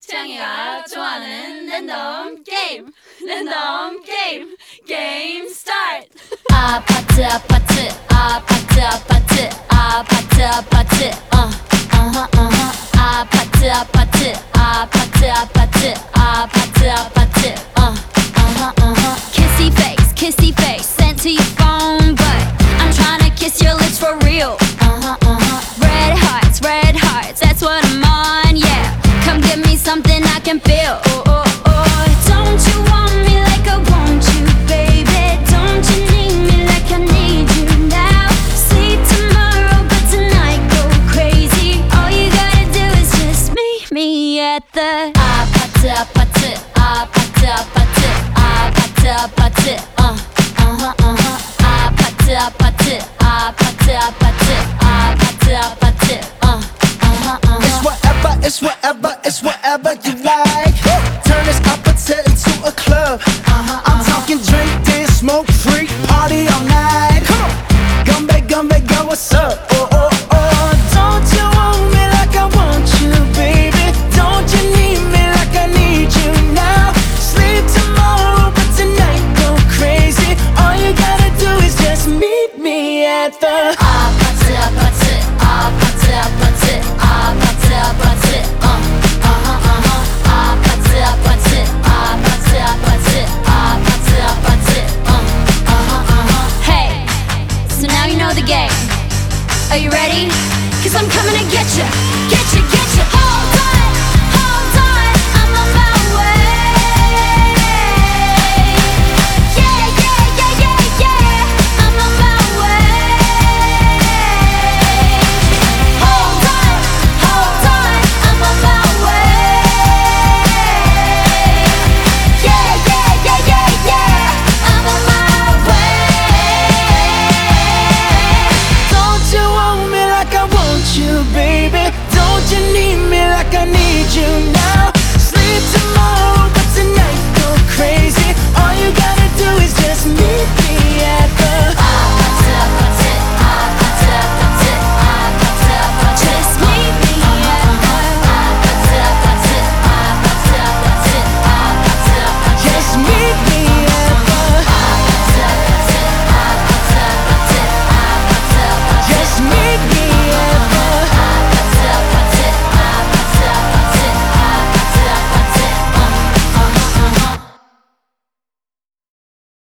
창이가 좋아하는 랜덤 게임 랜덤 게임 게임 스타트 아파트 아파트 아파트 아파트 아파트 아파트 어 어허 어허 아파트 아파트 아파트 아파트 아파트 아파트 어 어허 어허 kissy face kissy face sent to your phone at the 아파트 아파트 아파트 아파트 아파트 아파트 어 어허 어허 아파트 아파트 아파트 아파트 아파트 아파트 어 어허 어허 It's whatever, it's whatever, it's whatever you like. Turn this opposite into a club. I'm talking drink, dance, smoke, freak, party all night. Come on, gumbe, gumbe, go, what's up? at ah party, party, ah party, party, ah party, party, uh, uh huh, ah party, party, ah party, party, ah party, party, uh, uh huh. Hey, so now you know the game. Are you ready? Cause I'm coming to get you.